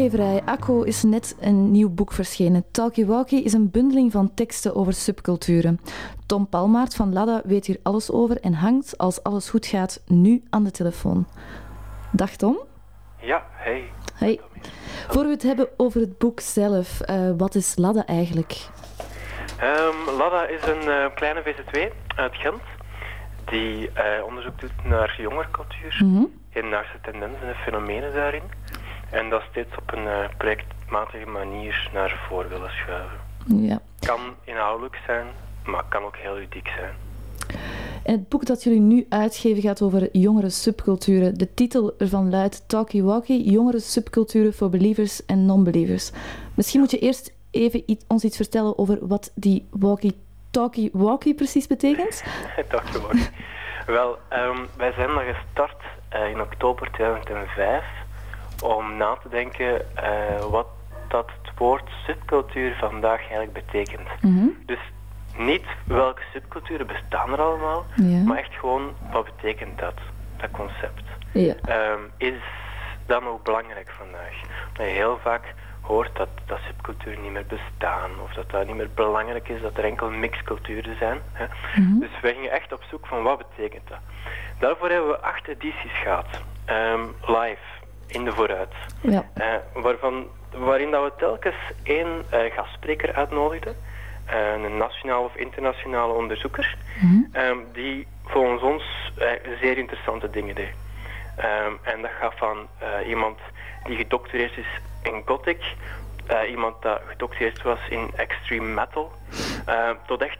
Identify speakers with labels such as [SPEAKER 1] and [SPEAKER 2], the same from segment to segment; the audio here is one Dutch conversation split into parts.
[SPEAKER 1] uitgeverij Akko is net een nieuw boek verschenen. Talkie Walkie is een bundeling van teksten over subculturen. Tom Palmaert van Lada weet hier alles over en hangt, als alles goed gaat, nu aan de telefoon. Dag Tom.
[SPEAKER 2] Ja, hey.
[SPEAKER 1] Hey. Voor we het hebben over het boek zelf, uh, wat is Lada eigenlijk?
[SPEAKER 2] Um, Lada is een uh, kleine VZ2 uit Gent die uh, onderzoek doet naar jongerencultuur, mm -hmm. hedendaagse tendensen en fenomenen daarin. En dat steeds op een uh, projectmatige manier naar voren willen schuiven.
[SPEAKER 1] Ja.
[SPEAKER 2] Kan inhoudelijk zijn, maar kan ook heel ludiek zijn.
[SPEAKER 1] En het boek dat jullie nu uitgeven gaat over jongere subculturen. De titel ervan luidt Talkie Walkie, jongere subculturen voor believers en non-believers. Misschien moet je eerst even iets, ons iets vertellen over wat die walkie-talkie-walkie precies betekent.
[SPEAKER 2] talkie-walkie. Wel, um, wij zijn daar gestart uh, in oktober 2005 om na te denken uh, wat dat het woord subcultuur vandaag eigenlijk betekent.
[SPEAKER 1] Mm -hmm.
[SPEAKER 2] Dus niet welke subculturen bestaan er allemaal,
[SPEAKER 1] ja.
[SPEAKER 2] maar echt gewoon wat betekent dat, dat concept.
[SPEAKER 1] Ja.
[SPEAKER 2] Um, is dan ook belangrijk vandaag? Omdat je heel vaak hoort dat, dat subculturen niet meer bestaan of dat dat niet meer belangrijk is, dat er enkel mixculturen zijn. Hè?
[SPEAKER 1] Mm -hmm.
[SPEAKER 2] Dus wij gingen echt op zoek van wat betekent dat. Daarvoor hebben we acht edities gehad, um, live in de vooruit.
[SPEAKER 1] Ja.
[SPEAKER 2] Uh, waarvan, waarin dat we telkens één uh, gastspreker uitnodigden. Uh, een nationale of internationale onderzoeker.
[SPEAKER 1] Mm -hmm.
[SPEAKER 2] um, die volgens ons zeer interessante dingen deed. Um, en dat gaat van iemand die gedoctoreerd is in gothic. iemand dat gedoctoreerd was in extreme metal. tot echt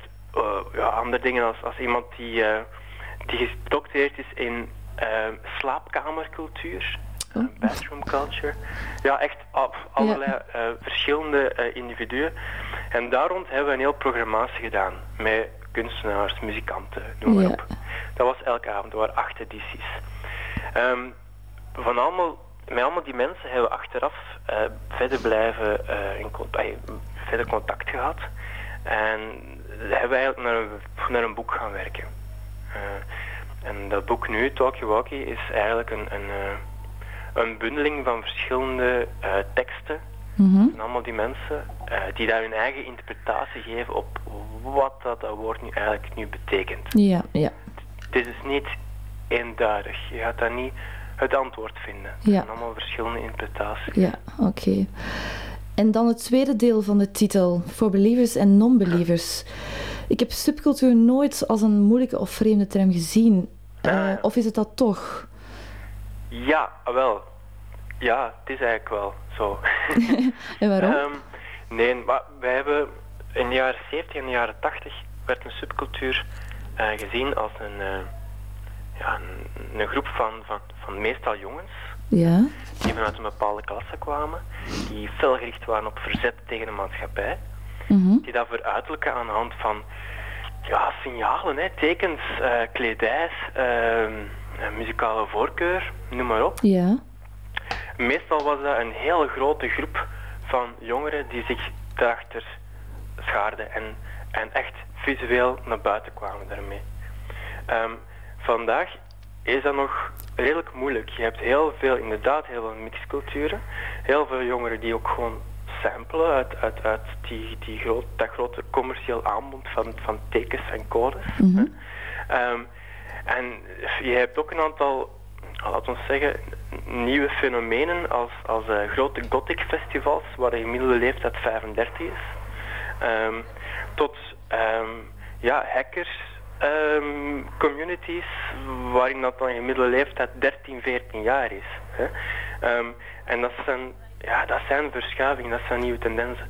[SPEAKER 2] ja, andere dingen als, als iemand die, die gedoctoreerd is in slaapkamercultuur bathroom culture. Ja, echt op allerlei ja. uh, verschillende uh, individuen. En daar rond hebben we een heel programmatie gedaan met kunstenaars, muzikanten, noem maar
[SPEAKER 1] ja.
[SPEAKER 2] op. Dat was elke avond, er waren acht edities. Um, van allemaal, met allemaal die mensen hebben we achteraf uh, verder blijven in contact, verder contact gehad. En hebben we eigenlijk naar een, naar een boek gaan werken. en dat boek nu, Talkie Walkie, is eigenlijk een, een een bundeling van verschillende uh, teksten.
[SPEAKER 1] Mm -hmm.
[SPEAKER 2] En allemaal die mensen uh, die daar hun eigen interpretatie geven op wat dat, dat woord nu eigenlijk nu betekent.
[SPEAKER 1] Ja, ja.
[SPEAKER 2] Het is niet eenduidig. Je gaat daar niet het antwoord vinden.
[SPEAKER 1] Ja.
[SPEAKER 2] Het zijn allemaal verschillende interpretaties.
[SPEAKER 1] Ja, oké. Okay. En dan het tweede deel van de titel, voor believers en non-believers. Ik heb subcultuur nooit als een moeilijke of vreemde term gezien. Uh, of is het dat toch?
[SPEAKER 2] Ja, wel. Ja, het is eigenlijk wel zo.
[SPEAKER 1] en waarom?
[SPEAKER 2] um, nee, maar wij hebben in de jaren 70 en de jaren 80 werd een subcultuur uh, gezien als een, uh, ja, een, een, groep van, van, van meestal jongens.
[SPEAKER 1] Ja.
[SPEAKER 2] Die vanuit een bepaalde klasse kwamen. Die felgericht waren op verzet tegen de maatschappij.
[SPEAKER 1] Mm -hmm.
[SPEAKER 2] Die dat veruiterlijken aan de hand van ja, signalen, hè, tekens, uh, kledijs, muzikale voorkeur, noem maar op.
[SPEAKER 1] Ja.
[SPEAKER 2] Meestal was dat een hele grote groep van jongeren die zich daarachter schaarden en, en echt visueel naar buiten kwamen daarmee. Um, vandaag is dat nog redelijk moeilijk. Je hebt heel veel, inderdaad, heel veel mixculturen. Heel veel jongeren die ook gewoon samplen uit, uit, uit die, die groot, dat grote commercieel aanbod van, van tekens en codes.
[SPEAKER 1] Mm -hmm.
[SPEAKER 2] um, en je hebt ook een aantal, laten we zeggen, nieuwe fenomenen als, als uh, grote gothic festivals, waar de gemiddelde leeftijd 35 is. Um, tot um, ja, hackers um, communities, waarin dat dan gemiddelde leeftijd 13, 14 jaar is. Hè? en dat zijn, ja, dat zijn verschuivingen, dat zijn nieuwe tendensen.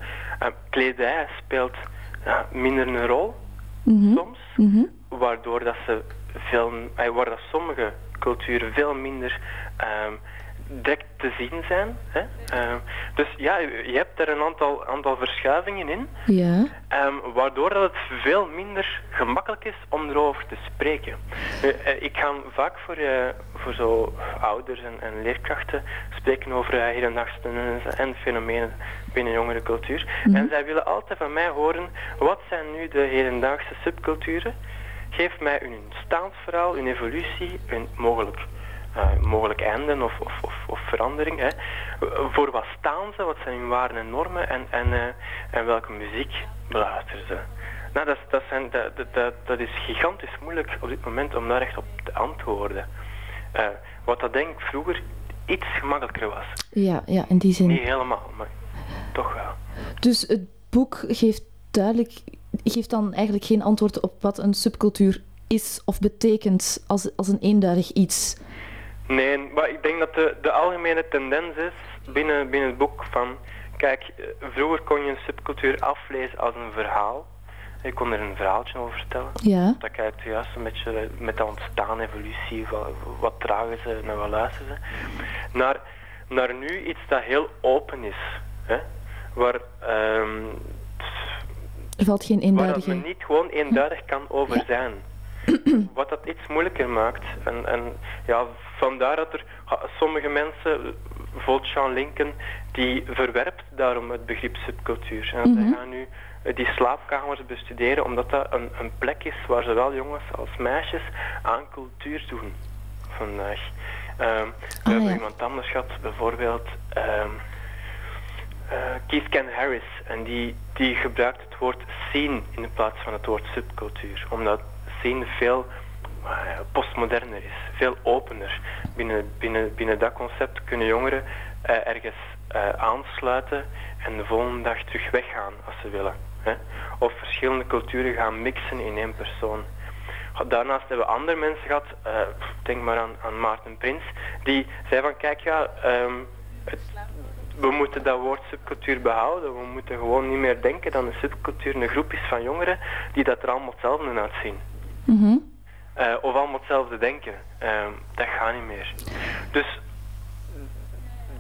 [SPEAKER 2] kledij speelt ja, minder een rol,
[SPEAKER 1] mm -hmm.
[SPEAKER 2] soms,
[SPEAKER 1] mm -hmm.
[SPEAKER 2] waardoor dat ze veel, waar dat sommige culturen veel minder um, direct te zien zijn. Hè? Um, dus ja, je hebt er een aantal, aantal verschuivingen in,
[SPEAKER 1] ja.
[SPEAKER 2] um, waardoor dat het veel minder gemakkelijk is om erover te spreken. Uh, uh, ik ga vaak voor, uh, voor zo ouders en, en leerkrachten spreken over uh, hedendaagse tendensen en fenomenen binnen jongere cultuur.
[SPEAKER 1] Mhm.
[SPEAKER 2] En zij willen altijd van mij horen, wat zijn nu de hedendaagse subculturen? Geef mij een staansverhaal, een evolutie, een mogelijk mogelijk einden of, of, of, of verandering. Hè. Voor wat staan ze, wat zijn hun waarden en normen en, en, en welke muziek beluisteren ze. Nou, dat, dat, zijn, dat, dat, dat is gigantisch moeilijk op dit moment om daar echt op te antwoorden. wat dat denk ik vroeger iets gemakkelijker was.
[SPEAKER 1] Ja, ja, in die zin.
[SPEAKER 2] Niet helemaal, maar toch wel.
[SPEAKER 1] Dus het boek geeft duidelijk, geeft dan eigenlijk geen antwoord op wat een subcultuur is of betekent als, als een eenduidig iets.
[SPEAKER 2] Nee, maar ik denk dat de, de algemene tendens is binnen, binnen het boek van... Kijk, vroeger kon je een subcultuur aflezen als een verhaal. Ik kon er een verhaaltje over vertellen.
[SPEAKER 1] Ja.
[SPEAKER 2] Dat kijkt juist een beetje met de ontstaan, evolutie, wat, wat dragen ze en wat luisteren ze. Naar, naar nu iets dat heel open is. Hè? Waar, um,
[SPEAKER 1] er valt geen eenduidige...
[SPEAKER 2] Waar men niet gewoon eenduidig kan over zijn. Wat dat iets moeilijker maakt. En, en ja, vandaar dat er sommige mensen, bijvoorbeeld Sean Lincoln, die verwerpt daarom het begrip subcultuur. En mm gaan nu die slaapkamers bestuderen, omdat dat een, een plek is waar zowel jongens als meisjes aan cultuur doen vandaag. Um, we ah, hebben iemand anders gehad, bijvoorbeeld uh, Keith Ken Harris, en die, die gebruikt het woord scene in plaats van het woord subcultuur, omdat scene veel uh, postmoderner is, veel opener. Binnen, binnen, binnen dat concept kunnen jongeren uh, ergens aansluiten en de volgende dag terug weggaan als ze willen. Hè? Of verschillende culturen gaan mixen in één persoon. Daarnaast hebben we andere mensen gehad, denk maar aan, aan Maarten Prins, die zei van kijk ja, um, het, we moeten dat woord subcultuur behouden. We moeten gewoon niet meer denken dat een subcultuur een groep is van jongeren die dat er allemaal hetzelfde uitzien.
[SPEAKER 1] Mm
[SPEAKER 2] uh, of allemaal hetzelfde denken. Uh, dat gaat niet meer. Dus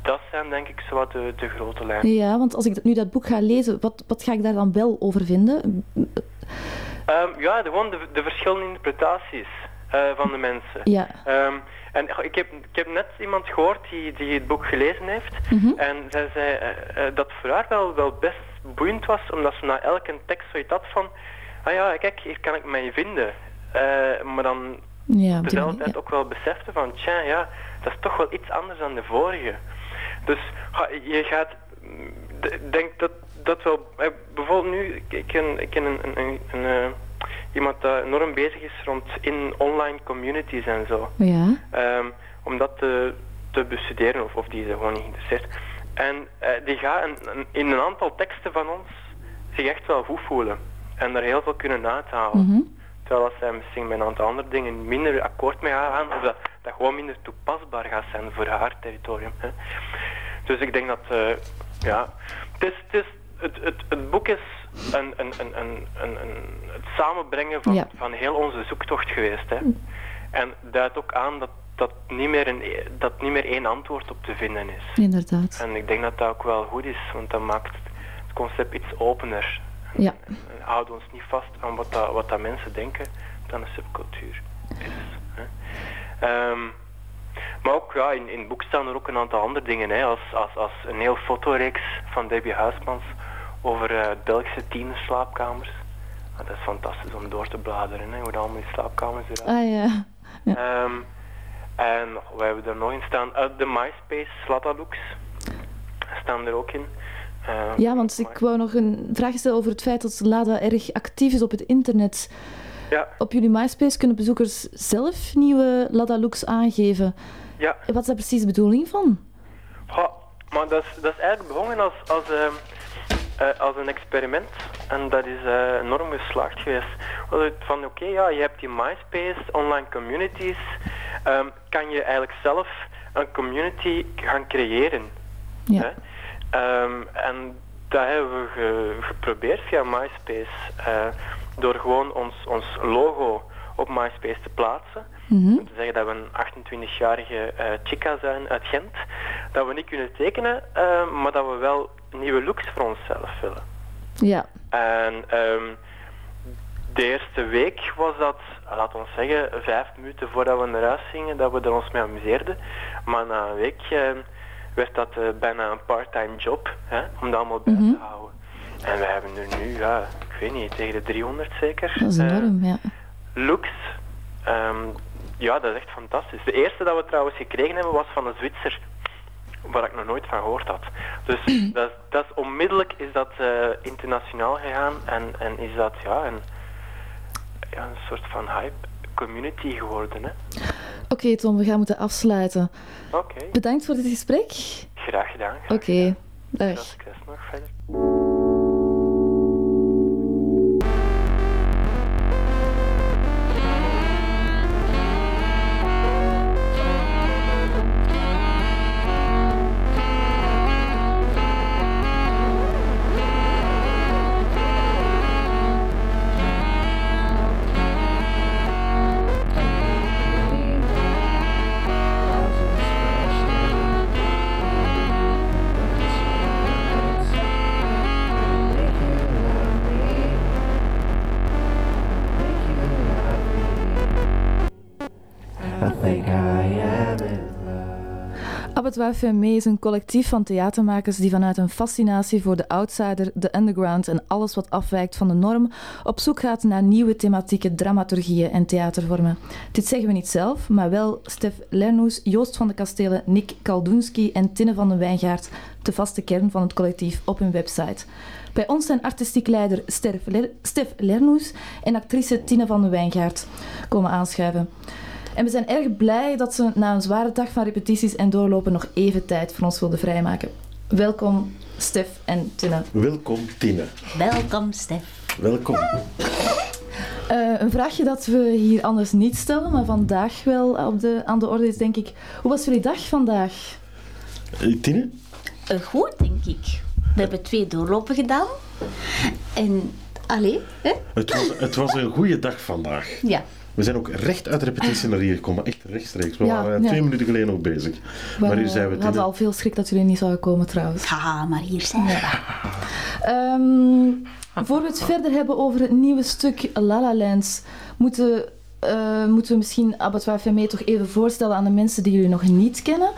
[SPEAKER 2] dat zijn denk ik zo de, de grote lijnen.
[SPEAKER 1] Ja, want als ik nu dat boek ga lezen, wat, wat ga ik daar dan wel over vinden?
[SPEAKER 2] Um, ja, gewoon de, de verschillende interpretaties uh, van de mensen.
[SPEAKER 1] Ja.
[SPEAKER 2] Um, en ik heb, ik heb net iemand gehoord die, die het boek gelezen heeft.
[SPEAKER 1] Mm -hmm.
[SPEAKER 2] En zij zei uh, dat voor haar wel, wel best boeiend was, omdat ze na elke tekst zoiets had van... Ah ja, kijk, hier kan ik mij vinden. Uh, maar dan
[SPEAKER 1] ja,
[SPEAKER 2] dezelfde tijd ook wel besefte van... Tja, ja, dat is toch wel iets anders dan de vorige. Dus je gaat, denk dat dat wel, bijvoorbeeld nu, ik ken, ik ken een, een, een, een iemand dat enorm bezig is rond in online communities en zo.
[SPEAKER 1] Ja.
[SPEAKER 2] Um, om dat te, te bestuderen of, of die is er gewoon niet geïnteresseerd. En uh, die gaat een, in een aantal teksten van ons zich echt wel goed voelen en er heel veel kunnen uithalen.
[SPEAKER 1] Mm -hmm.
[SPEAKER 2] Terwijl als zij misschien met een aantal andere dingen minder akkoord mee gaan, of dat, dat gewoon minder toepasbaar gaat zijn voor haar territorium. Hè. Dus ik denk dat, uh, ja, het, is, het, is, het, het, het boek is een, een, een, een, een, het samenbrengen van,
[SPEAKER 1] ja.
[SPEAKER 2] van heel onze zoektocht geweest. Hè. En duidt ook aan dat, dat, niet meer een, dat niet meer één antwoord op te vinden is.
[SPEAKER 1] Inderdaad.
[SPEAKER 2] En ik denk dat dat ook wel goed is, want dat maakt het concept iets opener. En,
[SPEAKER 1] ja.
[SPEAKER 2] en, houden ons niet vast aan wat, dat, wat dat mensen denken dat een subcultuur is. Hè. Um, maar ook ja, in, in het boek staan er ook een aantal andere dingen, hè, als, als, als een heel fotoreeks van Debbie Huismans over uh, Belgische tienerslaapkamers. Ah, dat is fantastisch om door te bladeren, hè, hoe allemaal die slaapkamers eruit
[SPEAKER 1] Ah ja.
[SPEAKER 2] ja. Um, en we hebben er nog in staan, uh, de MySpace Slatalooks staan er ook in. Uh,
[SPEAKER 1] ja, want ik wou nog een vraag stellen over het feit dat Lada erg actief is op het internet.
[SPEAKER 2] Ja.
[SPEAKER 1] Op jullie MySpace kunnen bezoekers zelf nieuwe Lada-looks aangeven.
[SPEAKER 2] Ja.
[SPEAKER 1] Wat is daar precies de bedoeling van?
[SPEAKER 2] Ja, maar dat is, dat is eigenlijk begonnen als, als, uh, uh, als een experiment. En dat is uh, enorm geslaagd geweest. Van oké, okay, ja, je hebt die MySpace, online communities. Um, kan je eigenlijk zelf een community gaan creëren.
[SPEAKER 1] Ja.
[SPEAKER 2] Hè? Um, en dat hebben we ge, geprobeerd via MySpace door gewoon ons, ons logo op MySpace te plaatsen.
[SPEAKER 1] Mm -hmm.
[SPEAKER 2] Om te zeggen dat we een 28-jarige uh, chica zijn uit Gent. Dat we niet kunnen tekenen, maar dat we wel nieuwe looks voor onszelf willen.
[SPEAKER 1] Ja.
[SPEAKER 2] En um, de eerste week was dat, laten we zeggen, vijf minuten voordat we naar huis gingen, dat we er ons mee amuseerden. Maar na een week uh, werd dat bijna een part-time job, hè, om dat allemaal bij
[SPEAKER 1] mm -hmm.
[SPEAKER 2] te houden. En we hebben er nu, ja, ik weet niet, tegen de 300 zeker.
[SPEAKER 1] Dat is enorm, uh, ja.
[SPEAKER 2] Looks, um, Ja, dat is echt fantastisch. De eerste dat we trouwens gekregen hebben was van een Zwitser, waar ik nog nooit van gehoord had. Dus dat, is- dat is onmiddellijk is dat eh, internationaal gegaan en, en is dat ja, een, ja, een soort van hype community geworden. hè.
[SPEAKER 1] Oké Tom, we gaan moeten afsluiten.
[SPEAKER 2] Oké,
[SPEAKER 1] Bedankt voor dit gesprek.
[SPEAKER 2] graag gedaan.
[SPEAKER 1] Oké, dag.
[SPEAKER 2] Veel succes nog verder.
[SPEAKER 1] Abattoir Fermé is een collectief van theatermakers die vanuit een fascinatie voor de outsider, de underground en alles wat afwijkt van de norm op zoek gaat naar nieuwe thematieke dramaturgieën en theatervormen. Dit zeggen we niet zelf, maar wel Stef Lernoes, Joost van de Kastelen, Nick Kaldunski en Tinne van den Wijngaard, de vaste kern van het collectief op hun website. Bij ons zijn artistiek leider Stef, Ler- Stef Lernoes en actrice Tine van den Wijngaard komen aanschuiven. En we zijn erg blij dat ze na een zware dag van repetities en doorlopen nog even tijd voor ons wilden vrijmaken. Welkom, Stef en Tinne.
[SPEAKER 3] Welkom, Tine.
[SPEAKER 4] Welkom, Stef.
[SPEAKER 3] Welkom.
[SPEAKER 1] Eh, een vraagje dat we hier anders niet stellen, maar vandaag wel op de, aan de orde is, denk ik. Hoe was jullie dag vandaag?
[SPEAKER 3] Tine?
[SPEAKER 4] Eh, goed, denk ik. We hebben twee doorlopen gedaan. En, allee, hè?
[SPEAKER 3] Het was, het was een goede dag vandaag.
[SPEAKER 4] Ja.
[SPEAKER 3] We zijn ook recht uit de repetitie naar hier gekomen. Echt rechtstreeks. We
[SPEAKER 1] Ja,
[SPEAKER 3] waren
[SPEAKER 1] ja.
[SPEAKER 3] twee minuten geleden nog bezig. Maar hier zijn we,
[SPEAKER 1] we hadden al veel schrik dat jullie niet zouden komen, trouwens.
[SPEAKER 4] Haha, maar hier zijn we.
[SPEAKER 1] Ehm, voor we het verder hebben over het nieuwe stuk La La moeten, eh, moeten we misschien Abattoir Fermé toch even voorstellen aan de mensen die jullie nog niet kennen.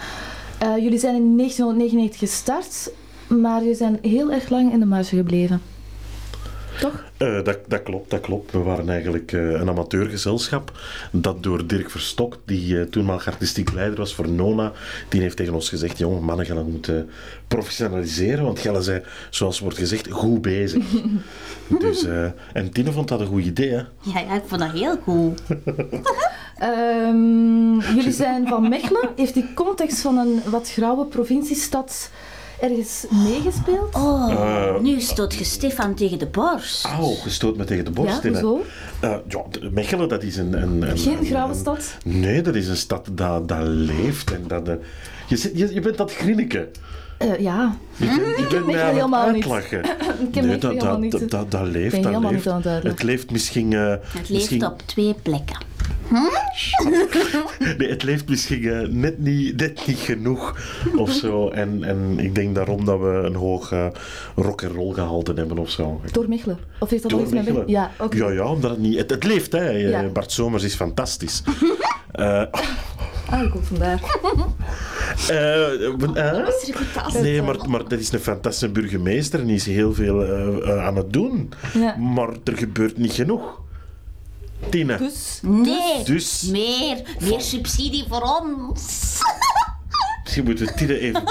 [SPEAKER 1] Eh, jullie zijn in 1999 gestart, maar jullie zijn heel erg lang in de marge gebleven. Toch?
[SPEAKER 3] Eh, dat, dat klopt, dat klopt. We waren eigenlijk eh, een amateurgezelschap dat door Dirk Verstokt, die eh, toenmalig artistiek leider was voor Nona, die heeft tegen ons gezegd, jongen, mannen gaan het moeten professionaliseren, want jullie zijn, zoals wordt gezegd, goed bezig. dus, eh, en Tine vond dat een goed idee, hè?
[SPEAKER 4] Ja, ja, ik vond dat heel goed.
[SPEAKER 1] Ehm, jullie zijn van Mechelen. Heeft die context van een wat grauwe provinciestad ergens meegespeeld?
[SPEAKER 4] Oh,
[SPEAKER 3] Eh,
[SPEAKER 4] nu stoot je Stefan tegen de borst.
[SPEAKER 3] Auw, gestoot me tegen de borst.
[SPEAKER 1] Ja,
[SPEAKER 3] Tine.
[SPEAKER 1] hoezo?
[SPEAKER 3] Eh, ja, Mechelen, dat is een... een, een
[SPEAKER 1] Geen
[SPEAKER 3] een-
[SPEAKER 1] grauwe
[SPEAKER 3] een-
[SPEAKER 1] stad?
[SPEAKER 3] Nee, dat is een stad dat, dat leeft en dat... eh, je, zit- je, je bent dat grinniken.
[SPEAKER 1] Eh, ja,
[SPEAKER 3] Je bent, je bent
[SPEAKER 1] Mechelen
[SPEAKER 3] mij aan het
[SPEAKER 1] helemaal niet.
[SPEAKER 3] uitlachen.
[SPEAKER 1] ik heb
[SPEAKER 3] Nee, dat,
[SPEAKER 1] helemaal
[SPEAKER 3] dat,
[SPEAKER 1] niet.
[SPEAKER 3] dat, dat, dat leeft,
[SPEAKER 1] ben
[SPEAKER 3] dat
[SPEAKER 1] helemaal
[SPEAKER 3] leeft.
[SPEAKER 1] niet aan het.
[SPEAKER 3] Het leeft misschien... eh,
[SPEAKER 4] Het leeft
[SPEAKER 3] misschien
[SPEAKER 4] op twee plekken.
[SPEAKER 3] Nee, het leeft misschien eh, net, niet, net niet genoeg of zo. En, en ik denk daarom dat we een hoog eh, rock and roll gehalte hebben of zo.
[SPEAKER 1] Door Mechelen? Of heeft dat nog iets met
[SPEAKER 3] Mechelen.
[SPEAKER 1] Ja.
[SPEAKER 3] Ja, ja, omdat het niet... Het, het leeft, hè.
[SPEAKER 1] Ja.
[SPEAKER 3] Eh, Bart Somers is fantastisch. Eh,
[SPEAKER 1] Ah, dat komt vandaar.
[SPEAKER 3] Nee, maar, maar dat is een fantastische burgemeester en die is heel veel aan het doen.
[SPEAKER 1] Ja.
[SPEAKER 3] Maar er gebeurt niet genoeg.
[SPEAKER 1] Dus,
[SPEAKER 4] Nee,
[SPEAKER 3] Dus-
[SPEAKER 4] meer, meer subsidie voor ons.
[SPEAKER 3] Misschien moeten we Tina even,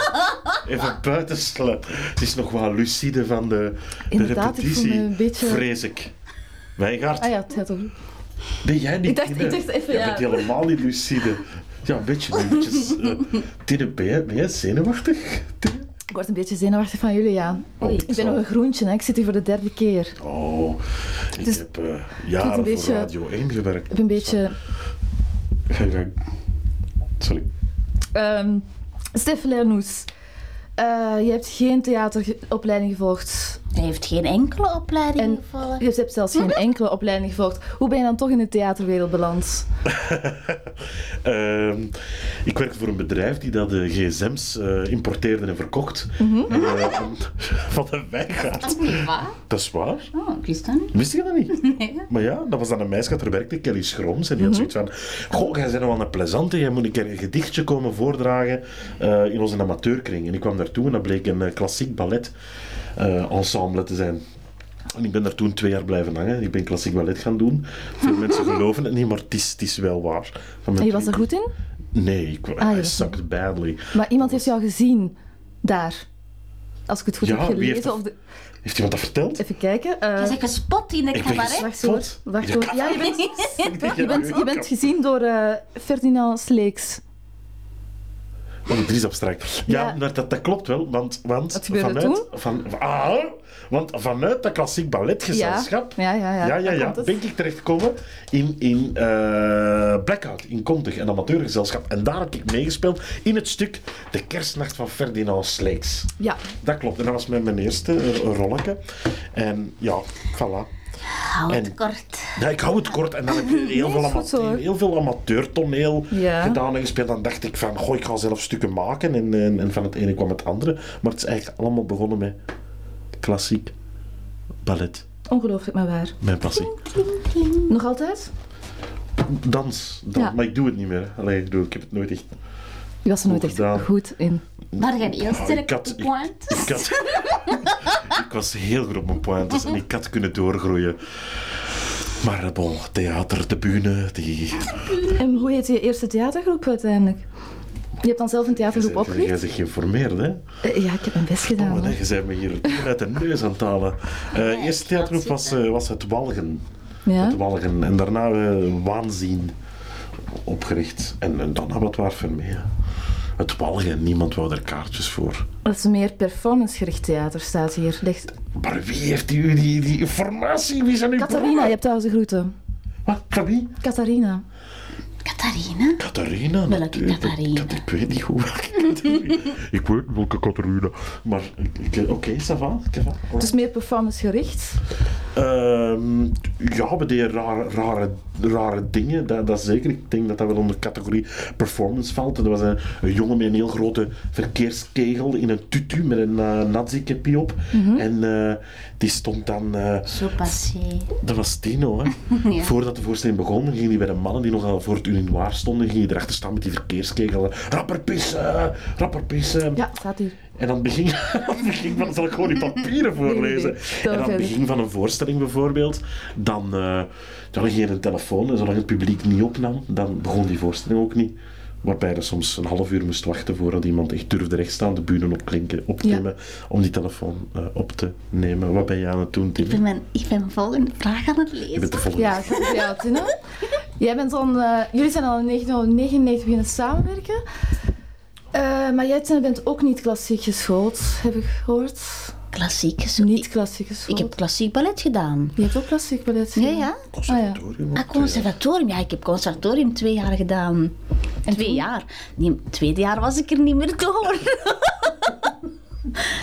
[SPEAKER 3] even buitenstellen. Het is nog wel lucide van de, de
[SPEAKER 1] ik
[SPEAKER 3] repetitie,
[SPEAKER 1] me een beetje-
[SPEAKER 3] vrees ik. Wijngaard?
[SPEAKER 1] ah ja, het gaat.
[SPEAKER 3] Nee, jij niet,
[SPEAKER 1] Ik dacht-
[SPEAKER 3] Tine.
[SPEAKER 1] ik dacht even, ja.
[SPEAKER 3] bent helemaal niet lucide. Ja, een beetje. Een beetje uh, Tine, ben jij, ben jij zenuwachtig? Tine?
[SPEAKER 1] Ik word een beetje zenuwachtig van jullie, ja.
[SPEAKER 3] Oh,
[SPEAKER 1] ik ben nog een groentje, hè. ik zit hier voor de derde keer.
[SPEAKER 3] Oh, ik
[SPEAKER 1] Dus
[SPEAKER 3] heb eh, jaren
[SPEAKER 1] een beetje-
[SPEAKER 3] voor Radio 1 gewerkt.
[SPEAKER 1] Ik ben een beetje...
[SPEAKER 3] Sorry.
[SPEAKER 1] ehm Stef Lernoes, eh, je hebt geen theateropleiding gevolgd.
[SPEAKER 4] Hij heeft geen enkele opleiding
[SPEAKER 1] En
[SPEAKER 4] gevolgd.
[SPEAKER 1] je hebt zelfs geen enkele opleiding gevolgd. Hoe ben je dan toch in de theaterwereld beland?
[SPEAKER 3] Ehm, ik werkte voor een bedrijf die dat de gsm's eh, importeerde en verkocht.
[SPEAKER 1] Mhm.
[SPEAKER 3] En, eh, en- van de wijngaard.
[SPEAKER 4] Dat is niet waar.
[SPEAKER 3] Dat is waar.
[SPEAKER 4] Oh, ik wist dat niet.
[SPEAKER 3] Wist je dat niet?
[SPEAKER 4] Nee.
[SPEAKER 3] Maar ja, dat was dan een meisje dat er werkte, Kelly Schroms. En die
[SPEAKER 1] Mhm.
[SPEAKER 3] had zoiets van... Goh, jij bent wel een plezante. Jij moet een keer een gedichtje komen voordragen eh, in onze amateurkring. En ik kwam daartoe en dat bleek een eh, klassiek ballet eh, ensemble te zijn. En ik ben daar toen twee jaar blijven hangen. Ik ben klassiek ballet gaan doen. Veel mensen geloven het niet, maar het is, het is wel waar.
[SPEAKER 1] En je was er goed in?
[SPEAKER 3] Nee, ik,
[SPEAKER 1] Ah,
[SPEAKER 3] I sucked badly.
[SPEAKER 1] Maar iemand heeft jou gezien daar. Als ik het goed
[SPEAKER 3] Ja,
[SPEAKER 1] heb gelezen.
[SPEAKER 3] heeft dat-
[SPEAKER 1] Of de...
[SPEAKER 3] Heeft iemand dat verteld?
[SPEAKER 1] Even kijken. eh,
[SPEAKER 4] Je bent gespot in de cabaret.
[SPEAKER 1] Wacht hoor.
[SPEAKER 3] Spot.
[SPEAKER 1] Wacht
[SPEAKER 3] Ja,
[SPEAKER 1] hoor. Ja, je bent, je bent, je bent gezien door eh, Ferdinand Sleeks.
[SPEAKER 3] Oh, het is abstract. Ja,
[SPEAKER 1] Ja.
[SPEAKER 3] maar dat, dat klopt wel, want, vanuit, van, ah, want vanuit dat klassiek balletgezelschap
[SPEAKER 1] Ja, ja, ja.
[SPEAKER 3] ja, ja, ja, ben ik terechtgekomen in, in eh, Blackout, in Kontig, een amateurgezelschap. En daar heb ik meegespeeld in het stuk De Kerstnacht van Ferdinand Sleeks.
[SPEAKER 1] Ja,
[SPEAKER 3] Dat klopt, en dat was met mijn eerste uh, rolletje. En ja, voilà.
[SPEAKER 4] Hou het
[SPEAKER 3] En-
[SPEAKER 4] kort.
[SPEAKER 3] Ja, ik hou het kort en dan heb je heel, veel, amateur, heel veel amateurtoneel
[SPEAKER 1] Ja.
[SPEAKER 3] gedaan en gespeeld. Dan dacht ik van, goh, ik ga zelf stukken maken en, en, en van het ene kwam het andere. Maar het is eigenlijk allemaal begonnen met klassiek ballet.
[SPEAKER 1] ongelooflijk maar waar.
[SPEAKER 3] Mijn passie.
[SPEAKER 1] Nog altijd?
[SPEAKER 3] Dans, dans.
[SPEAKER 1] Ja.
[SPEAKER 3] maar ik doe het niet meer. Allee, ik, doe, ik heb het nooit echt...
[SPEAKER 1] Je was er nooit echt
[SPEAKER 3] gedaan.
[SPEAKER 1] goed in.
[SPEAKER 4] Maar jij heel sterk
[SPEAKER 3] ik had-
[SPEAKER 4] op.
[SPEAKER 3] Ik, had, ik was heel goed op mijn pointes en ik had kunnen doorgroeien. Maar eh, bon, theater, de bühne, die...
[SPEAKER 1] En hoe heet je eerste theatergroep uiteindelijk? Je hebt dan zelf een theatergroep
[SPEAKER 3] Jij bent
[SPEAKER 1] opgericht?
[SPEAKER 3] zich geïnformeerd, hè?
[SPEAKER 1] Eh, ja, ik heb mijn best gedaan.
[SPEAKER 3] Oh, nee, je bent me hier uit de neus aan het halen. Eh eerste theatergroep was, was het Walgen.
[SPEAKER 1] Ja?
[SPEAKER 3] Het Walgen. En daarna Waanzien opgericht. En, en dan Abattoir Vermeer. Het Walgen, niemand wou er kaartjes voor.
[SPEAKER 1] Dat is meer performancegericht theater, staat hier. Ligt...
[SPEAKER 3] Maar wie heeft u die, die informatie? Wie zijn uw
[SPEAKER 1] Catharina, je hebt trouwens de groeten.
[SPEAKER 3] Wat? Van wie?
[SPEAKER 1] Catharina.
[SPEAKER 4] Catharina?
[SPEAKER 3] Catharina.
[SPEAKER 4] Welke
[SPEAKER 3] natuurlijk.
[SPEAKER 4] Catharina?
[SPEAKER 3] Ik, ik weet niet hoe welke Catharina. ik weet niet welke Catharina. Maar oké, ça va, ça va.
[SPEAKER 1] Het is meer performancegericht.
[SPEAKER 3] Ehm, ja, we deden rare, rare, rare dingen, dat, dat zeker. Ik denk dat dat wel onder de categorie performance valt. Er was een, een jongen met een heel grote verkeerskegel in een tutu met een uh, nazi-keppie op. En eh, die stond dan... eh,
[SPEAKER 4] Zo passé.
[SPEAKER 3] dat was Tino, hè.
[SPEAKER 4] Ja.
[SPEAKER 3] Voordat de voorstelling begon, ging hij bij de mannen die nogal voor het urinoir stonden, ging hij erachter staan met die verkeerskegel. Rapper pissen, rapper pissen.
[SPEAKER 1] Ja, staat hier.
[SPEAKER 3] En aan het begin, aan het begin van, zal ik gewoon die papieren voorlezen.
[SPEAKER 1] nee.
[SPEAKER 3] En aan het begin van een voorstelling bijvoorbeeld, dan, eh dan ging je een telefoon en zolang het publiek niet opnam, dan begon die voorstelling ook niet. Waarbij je soms een half uur moest wachten voordat iemand echt durfde rechtstaan, de bühne opklinken, opklimmen, om die telefoon eh, op te nemen. Wat ben je aan het doen, Tim?
[SPEAKER 4] Ik ben, mijn, ik ben mijn volgende vraag aan het
[SPEAKER 3] Je
[SPEAKER 4] lezen.
[SPEAKER 3] bent de volgende.
[SPEAKER 1] Ja, ja Tina. Jij bent dan, eh, jullie zijn al in 1999 beginnen samenwerken. Eh, maar jij bent ook niet klassiek geschoold, heb ik gehoord.
[SPEAKER 4] Klassiek. Zo,
[SPEAKER 1] Niet
[SPEAKER 4] ik,
[SPEAKER 1] klassiek geschoold.
[SPEAKER 4] ik heb klassiek ballet gedaan.
[SPEAKER 1] Je hebt ook klassiek ballet
[SPEAKER 4] Ja,
[SPEAKER 1] gedaan?
[SPEAKER 4] ja.
[SPEAKER 3] Conservatorium.
[SPEAKER 4] Ah, conservatorium. Ja, ik heb conservatorium twee jaar gedaan. twee
[SPEAKER 1] toen?
[SPEAKER 4] jaar. Nee, het tweede jaar was ik er niet meer door.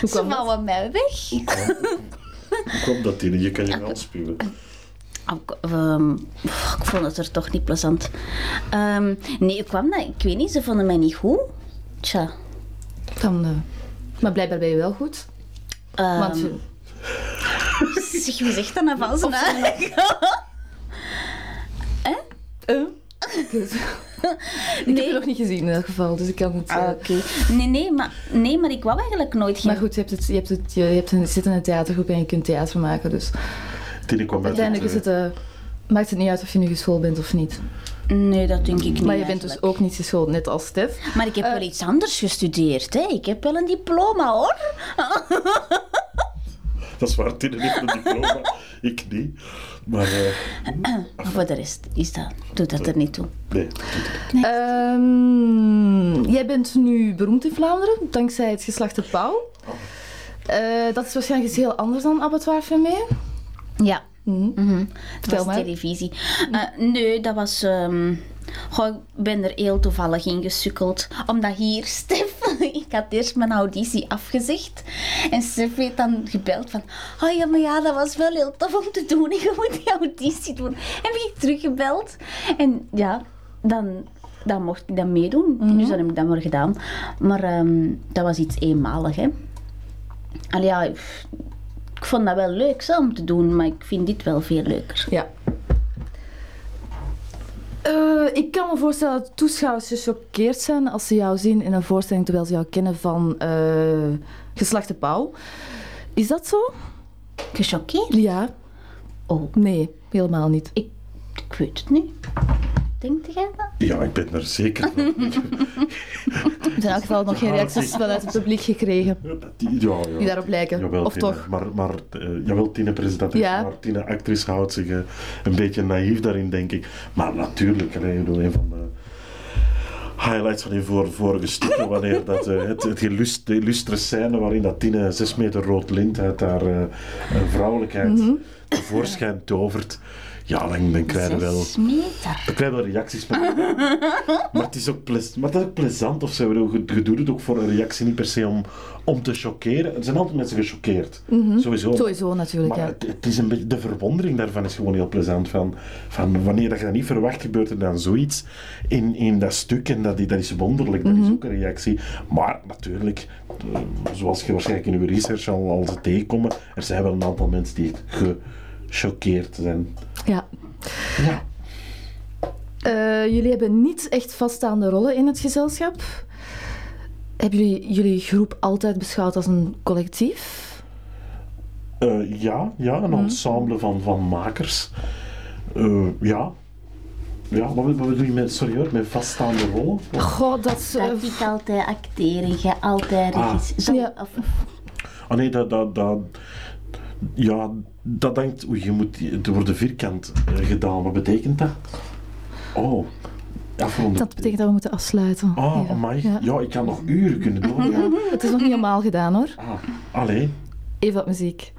[SPEAKER 1] Hoe
[SPEAKER 4] Ze wouwen mij weg.
[SPEAKER 3] Hoe kwam dat in? Je kan je wel spuwen.
[SPEAKER 4] Ook, ehm, ik vond het er toch niet plezant. Ehm, nee, ik kwam dat? Ik weet niet, ze vonden mij niet goed. Tja.
[SPEAKER 1] Dan, eh, maar blijkbaar ben je wel goed.
[SPEAKER 4] ehm,
[SPEAKER 1] Want je-
[SPEAKER 4] Zeg, hoe zegt dat nou van zijn eigenlijk?
[SPEAKER 1] Eh? ik heb je nog niet gezien in elk geval, dus ik kan het... eh,
[SPEAKER 4] Ah, Oké. Nee, nee maar, nee, maar ik wou eigenlijk nooit geen...
[SPEAKER 1] Maar goed, je, hebt het, je, hebt het, je, hebt een, je zit in een theatergroep en je kunt theater maken, dus uiteindelijk is
[SPEAKER 3] het,
[SPEAKER 1] eh, maakt het niet uit of je nu geschoold bent of niet.
[SPEAKER 4] Nee, dat denk ik niet
[SPEAKER 1] maar je bent dus ook niet geschoold, net als Stef.
[SPEAKER 4] Maar ik heb wel iets anders gestudeerd, hè. Ik heb wel een diploma, hoor.
[SPEAKER 3] Dat is waar, Tine heeft een diploma. ik niet. Maar eh,
[SPEAKER 4] Maar voor de rest is dat, doet dat er niet toe.
[SPEAKER 3] nee.
[SPEAKER 1] Ehm, jij bent nu beroemd in Vlaanderen, dankzij het geslacht de Pauw. Eh, dat is waarschijnlijk iets heel anders dan Abattoir Vermeer.
[SPEAKER 4] Ja.
[SPEAKER 1] Mhm.
[SPEAKER 4] Mhm. Dat was
[SPEAKER 1] maar.
[SPEAKER 4] televisie. Eh, nee, dat was... ehm, goh, ik ben er heel toevallig in gesukkeld. Omdat hier, Stef... ik had eerst mijn auditie afgezegd. En Stef heeft dan gebeld van... Oh ja, maar ja, dat was wel heel tof om te doen. Je moet die auditie doen. Heb ik teruggebeld. En ja, dan... Dan mocht ik dat meedoen. Dus dat heb ik dat maar gedaan. Maar ehm, dat was iets eenmalig, hè. Allee, ja, pff, ik vond dat wel leuk zo, om te doen, maar ik vind dit wel veel leuker.
[SPEAKER 1] Ja. Eh, ik kan me voorstellen dat toeschouwers gechoqueerd zijn als ze jou zien in een voorstelling terwijl ze jou kennen van eh Geslachte Pauw. Is dat zo?
[SPEAKER 4] Gechoqueerd?
[SPEAKER 1] Ja.
[SPEAKER 4] Oh,
[SPEAKER 1] Nee, helemaal niet.
[SPEAKER 4] ik, ik weet het niet. Denkt jij dat?
[SPEAKER 3] Ja, ik ben er zeker van.
[SPEAKER 1] We hebben in elk geval nog geen reacties vanuit het publiek gekregen
[SPEAKER 3] Die- ja, ja.
[SPEAKER 1] die daarop lijken.
[SPEAKER 3] Jawel,
[SPEAKER 1] of
[SPEAKER 3] Tine,
[SPEAKER 1] toch?
[SPEAKER 3] Maar, maar uh, jawel, Tine presentatrice,
[SPEAKER 1] Ja.
[SPEAKER 3] maar Tine actrice houdt zich eh, een beetje naïef daarin, denk ik. Maar natuurlijk, allee, ik bedoel, een van de highlights van die voor, vorige stukken, wanneer dat, eh, het, het illust, de illustre scène waarin dat Tine zes meter rood lint uit haar vrouwelijkheid
[SPEAKER 1] Mhm.
[SPEAKER 3] tevoorschijn tovert. Ja, dan, dan krijg je wel...
[SPEAKER 4] Zes meter.
[SPEAKER 3] Dan krijg je wel reacties. Maar, maar, het is ook plez, maar het is ook plezant of zo. Je, doet het ook voor een reactie, niet per se om, om te choqueren. Er zijn altijd mensen gechoqueerd. Sowieso.
[SPEAKER 1] Mhm. Sowieso natuurlijk,
[SPEAKER 3] Maar
[SPEAKER 1] ja.
[SPEAKER 3] het, het is een beetje, de verwondering daarvan is gewoon heel plezant. Van, van wanneer dat je dat niet verwacht, gebeurt er dan zoiets in, in dat stuk. En dat, dat is wonderlijk, dat
[SPEAKER 1] Mhm.
[SPEAKER 3] is ook een reactie. Maar natuurlijk, eh, zoals je waarschijnlijk in je research al, al ze tegenkomen, er zijn wel een aantal mensen die echt gechoqueerd zijn.
[SPEAKER 1] ja.
[SPEAKER 3] Ja.
[SPEAKER 1] Eh, jullie hebben niet echt vaststaande rollen in het gezelschap. Hebben jullie jullie groep altijd beschouwd als een collectief?
[SPEAKER 3] Eh, ja, ja,
[SPEAKER 1] Mhm.
[SPEAKER 3] een ensemble van, van makers. Eh, ja. Ja, wat, wat bedoel je met, sorry hoor, met vaststaande rollen?
[SPEAKER 1] Goh, dat is...
[SPEAKER 4] Dat ik altijd acteren, jij altijd
[SPEAKER 3] Ah.
[SPEAKER 4] Zo-
[SPEAKER 1] Ja.
[SPEAKER 4] of-
[SPEAKER 3] Ah nee, dat, dat, dat, ja, dat denkt, oei, je moet, er worden vierkant eh, gedaan. Wat betekent dat? Oh, afronden.
[SPEAKER 1] dat betekent dat we moeten afsluiten.
[SPEAKER 3] Ah,
[SPEAKER 1] Even.
[SPEAKER 3] amai.
[SPEAKER 1] Ja.
[SPEAKER 3] Ja. ik kan nog uren kunnen doorgaan.
[SPEAKER 1] Het is nog niet helemaal gedaan hoor.
[SPEAKER 3] Ah, allee.
[SPEAKER 1] Even wat muziek.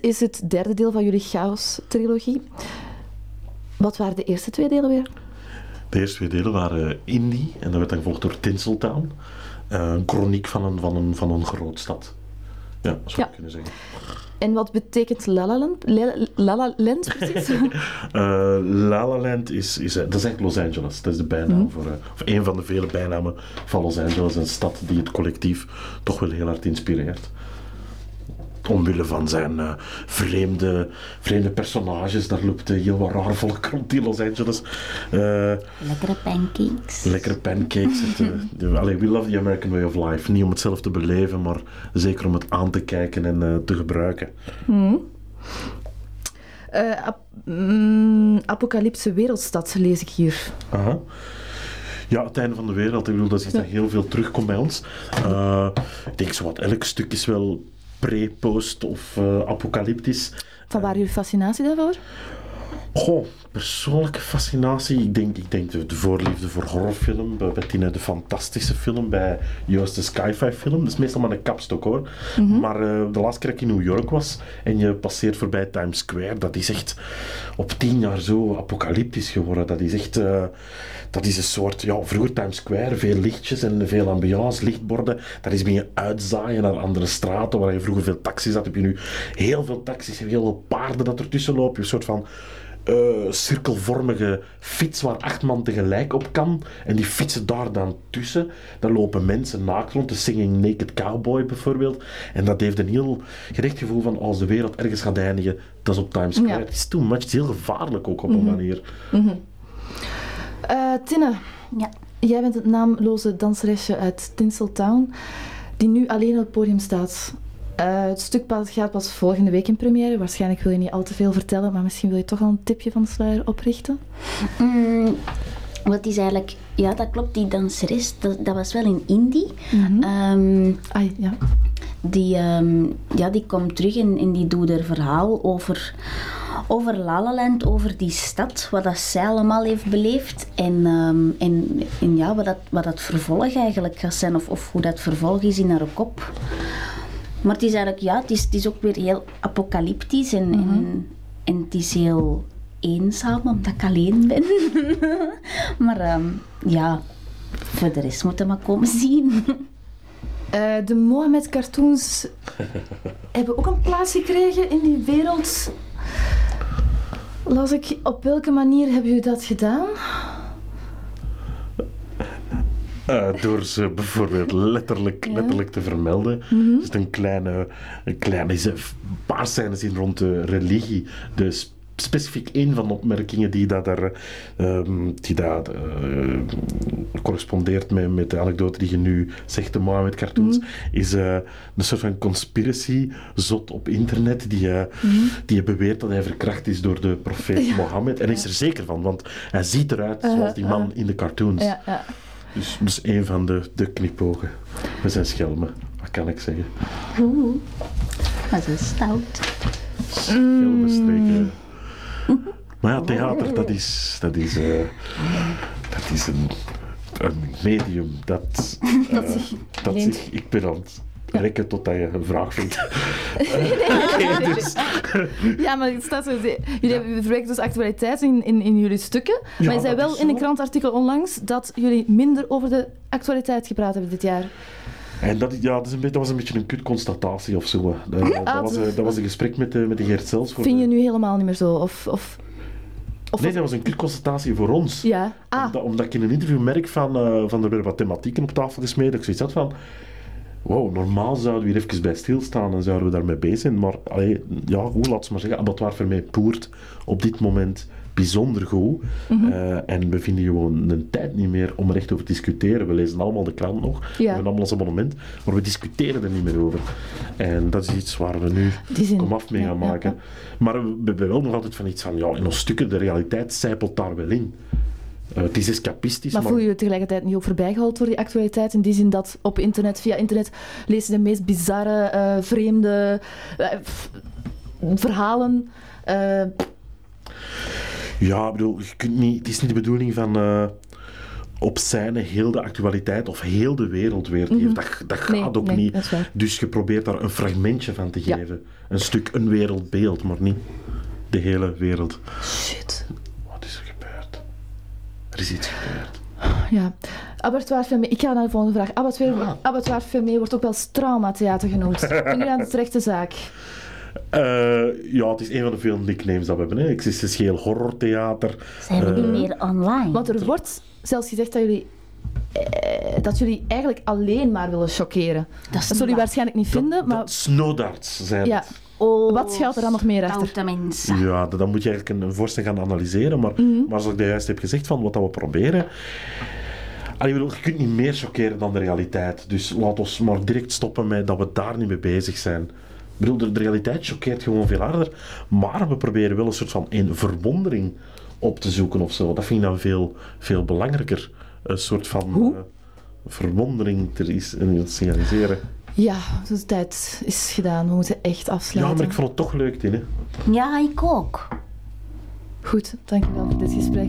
[SPEAKER 1] Is het derde deel van jullie Chaos-trilogie. Wat waren de eerste twee delen weer?
[SPEAKER 3] De eerste twee delen waren Indie en dat werd dan gevolgd door Tinseltown. Eh, een chroniek van een, van een, van een grootstad. Ja, zou
[SPEAKER 1] Ja.
[SPEAKER 3] kunnen zeggen.
[SPEAKER 1] En wat betekent La La Land, La La La Land precies?
[SPEAKER 3] Eh, La La Land is, is, eh, dat is echt Los Angeles. Dat is de bijnaam voor, eh, of een van de vele bijnamen van Los Angeles. Een stad die het collectief toch wel heel hard inspireert. Omwille van zijn eh, vreemde, vreemde personages. Daar loopt eh, heel wat raar volk rond in Los Angeles. Eh,
[SPEAKER 4] Lekkere pancakes.
[SPEAKER 3] lekkere pancakes. Het, allee, we love the American way of life. Niet om het zelf te beleven, maar zeker om het aan te kijken en eh, te gebruiken.
[SPEAKER 1] Eh, ap- mm, apocalypse wereldstad lees ik hier.
[SPEAKER 3] Aha. Ja, het einde van de wereld. Ik bedoel, dat is iets dat heel veel terugkomt bij ons. Eh, ik denk zo wat, elk stuk is wel pre, post of eh, apocalyptisch.
[SPEAKER 1] Van waar jullie fascinatie daarvoor?
[SPEAKER 3] Goh, persoonlijke fascinatie. Ik denk, ik denk de, de voorliefde voor horrorfilm. Bij bij Tina de fantastische film. Bij Joost de sci-fi film. Dat is meestal maar een kapstok hoor. Maar eh, de laatste keer dat ik in New York was en je passeert voorbij Times Square, dat is echt op tien jaar zo apocalyptisch geworden. Dat is echt, eh, dat is een soort, ja, vroeger Times Square, veel lichtjes en veel ambiance, lichtborden. Dat is beginnen uitzaaien naar andere straten waar je vroeger veel taxis had. Heb je nu heel veel taxis, heel veel paarden dat ertussen lopen. Een soort van eh, cirkelvormige fiets waar acht man tegelijk op kan. En die fietsen daar dan tussen. Dan lopen mensen naakt rond. De Singing Naked Cowboy bijvoorbeeld. En dat heeft een heel gericht gevoel van als de wereld ergens gaat eindigen, dat is op Times Square.
[SPEAKER 1] Ja.
[SPEAKER 3] Het is too much. Het is heel gevaarlijk ook op een manier.
[SPEAKER 1] Eh, Tinne,
[SPEAKER 4] Ja.
[SPEAKER 1] jij bent het naamloze danseresje uit Tinseltown, die nu alleen op het podium staat. Eh, het stuk pas- gaat pas volgende week in première. Waarschijnlijk wil je niet al te veel vertellen, maar misschien wil je toch al een tipje van de sluier oprichten.
[SPEAKER 4] Mm, wat is eigenlijk... Ja, dat klopt, die danseres, dat, dat was wel in Indie. Ehm,
[SPEAKER 1] Ah, ja.
[SPEAKER 4] die, ehm, ja, die komt terug en, en die doet haar verhaal over, over La La Land, over die stad, wat dat zij allemaal heeft beleefd en, ehm, en, en ja, wat, dat, wat dat vervolg eigenlijk gaat zijn, of, of hoe dat vervolg is in haar kop. Maar het is eigenlijk, ja, het is, het is ook weer heel apocalyptisch en, en, en het is heel eenzaam omdat ik alleen ben. maar ehm, ja, voor de rest moet je maar komen zien.
[SPEAKER 1] Eh, de Mohammed cartoons hebben ook een plaats gekregen in die wereld. Las ik, op welke manier hebben jullie dat gedaan?
[SPEAKER 3] Eh, door ze bijvoorbeeld letterlijk, letterlijk te vermelden.
[SPEAKER 1] Mhm.
[SPEAKER 3] Dus een kleine, een kleine een paar scènes in rond de religie. Dus specifiek één van de opmerkingen die dat er, ehm, die dat, eh, correspondeert met, met de anekdote die je nu zegt, de Mohammed cartoons,
[SPEAKER 1] Mhm.
[SPEAKER 3] is eh, een soort van conspiracy zot op internet die,
[SPEAKER 1] Mhm.
[SPEAKER 3] die beweert dat hij verkracht is door de profeet Mohammed. En hij is er zeker van, want hij ziet eruit zoals die man in de cartoons.
[SPEAKER 1] Ja, ja.
[SPEAKER 3] Dus dat is een van de, de knipogen. We zijn schelmen, wat kan ik zeggen?
[SPEAKER 4] Dat is stout.
[SPEAKER 3] Schelmenstreken. Maar ja, theater, dat is, dat is, eh, dat is een, een medium dat, eh, dat, zich. Ik ben het rekken totdat je een vraag vindt. dus,
[SPEAKER 1] Ja, maar het staat zo. Jullie hebben verwerkt dus actualiteit in, in, in jullie stukken.
[SPEAKER 3] Ja,
[SPEAKER 1] maar je zei wel in een krantartikel onlangs dat jullie minder over de actualiteit gepraat hebben dit jaar.
[SPEAKER 3] en dat, ja, dat, is een, beetje- dat was een beetje een kutconstatatie of zo. hè. Dat, dat, was, eh, dat was een gesprek met, de, met de Geert Zels. Voor
[SPEAKER 1] Vind je nu helemaal niet meer zo? Of, of, of
[SPEAKER 3] Nee, dat was een kutconstatatie voor ons.
[SPEAKER 1] Ja. Ah,
[SPEAKER 3] Omdat, omdat ik in een interview merk van, eh, van er werden wat thematieken op tafel gesmeden. Ik zoiets had van... Wow, normaal zouden we hier even bij stilstaan en zouden we daarmee bezig zijn. Maar, allee, ja, hoe laat ze maar zeggen, abattoir Vermeer poert op dit moment bijzonder goed.
[SPEAKER 1] Mhm.
[SPEAKER 3] Eh, en we vinden gewoon een tijd niet meer om er echt over te discussieren. We lezen allemaal de krant nog, we hebben allemaal ons abonnement, maar we discussiëren er niet meer over. En dat is iets waar we nu
[SPEAKER 1] zin.
[SPEAKER 3] komaf mee
[SPEAKER 1] Ja,
[SPEAKER 3] gaan
[SPEAKER 1] ja,
[SPEAKER 3] maken. Maar we hebben wel nog altijd van iets van, ja, in ons stukken, de realiteit zijpelt daar wel in. Eh, het is escapistisch,
[SPEAKER 1] maar
[SPEAKER 3] maar...
[SPEAKER 1] voel je je tegelijkertijd niet ook voorbijgehaald door die actualiteit? In die zin dat op internet, via internet, lees je de meest bizarre, eh, vreemde eh, verhalen.
[SPEAKER 3] Ja, ik bedoel, je kunt niet, het is niet de bedoeling van op scène heel de actualiteit of heel de wereld weer te geven. Dat, dat gaat
[SPEAKER 1] Nee,
[SPEAKER 3] ook
[SPEAKER 1] nee,
[SPEAKER 3] niet. Dus je probeert daar een fragmentje van te
[SPEAKER 1] Ja.
[SPEAKER 3] geven. Een stuk, een wereldbeeld, maar niet de hele wereld.
[SPEAKER 1] shit.
[SPEAKER 3] Wat is er gebeurd? Er is iets gebeurd.
[SPEAKER 1] Ja. Abattoir Fermé. Ik ga naar de volgende vraag. Abattoir, Abattoir Fermé wordt ook wel traumatheater genoemd. En nu aan de terechte zaak.
[SPEAKER 3] Eh, ja, het is een van de veel nicknames dat we hebben. Hè. Existentieel horrortheater.
[SPEAKER 4] Zijn we
[SPEAKER 3] Eh,
[SPEAKER 4] nu meer online?
[SPEAKER 1] Want er wordt zelfs gezegd dat jullie, eh, dat jullie eigenlijk alleen maar willen chockeren.
[SPEAKER 4] dat
[SPEAKER 1] Dat zullen jullie waarschijnlijk niet vinden, maar
[SPEAKER 3] Dat snowdarts zijn
[SPEAKER 1] ja.
[SPEAKER 3] het.
[SPEAKER 4] Oh,
[SPEAKER 1] Wat schuilt er dan nog meer achter?
[SPEAKER 4] mensen.
[SPEAKER 3] Ja, dat- dan moet je eigenlijk een, een voorstel gaan analyseren. Maar,
[SPEAKER 1] Mhm.
[SPEAKER 3] maar zoals ik juist heb gezegd, van wat dat we proberen... Allee, bedoel, je kunt niet meer chockeren dan de realiteit. Dus laat ons maar direct stoppen met dat we daar niet mee bezig zijn. Ik bedoel, de, de realiteit choqueert gewoon veel harder. Maar we proberen wel een soort van een verwondering op te zoeken of zo. Dat vind ik dan veel, veel belangrijker. Een soort van
[SPEAKER 1] Hoe?
[SPEAKER 3] eh, verwondering te is- en te signaliseren.
[SPEAKER 1] Ja, de tijd is gedaan. We moeten echt
[SPEAKER 3] Ja,
[SPEAKER 1] afsluiten.
[SPEAKER 3] maar ik vond het toch leuk, Tine.
[SPEAKER 4] Ja, ik ook.
[SPEAKER 1] Goed, dankjewel voor dit gesprek.